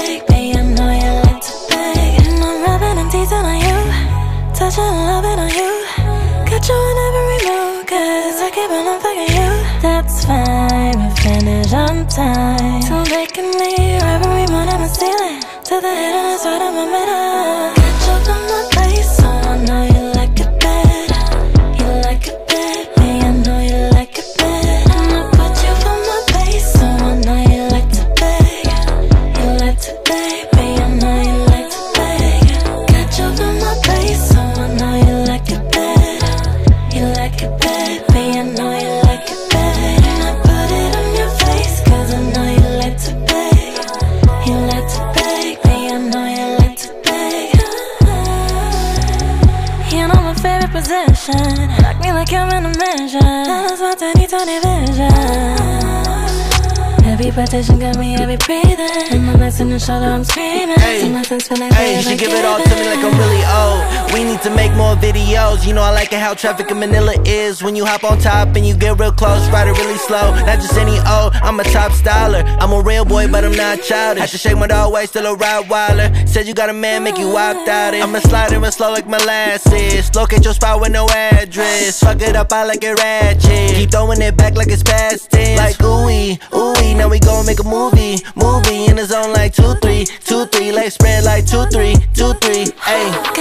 beg, babe, I know you like to beg. And I'm rubbing and teasing on you, touching and loving on you. Got you in every move, cause I keep on fucking you. That's fine, we finish on time. So they can leave every morning I'm ceiling. To the and it's right in my middle. Got you on my position. Rock me like I'm in a mansion. That's my 2020 vision. Every petition got me every breathing. And my legs in the shoulder, I'm screaming. Hey, See my sense feel like Hey, she give it all to me like I'm really old. We need to make more videos. You know I like it how traffic in Manila is. When you hop on top and you get real close, ride it really slow. Not just any old, I'm a top styler. I'm a real boy, but I'm not childish. Had to shake my dog way, still a Rottweiler. Said you got a man, make you opt out it. I'ma slide in real slow like molasses. Locate your spot with no address. Fuck it up, I like it ratchet. Keep throwing it back like it's past tense. Like ooey, ooey. Now we gon' make a movie, movie in the zone like two, three, two, three. Legs spread like two, three, two, three. Ayy.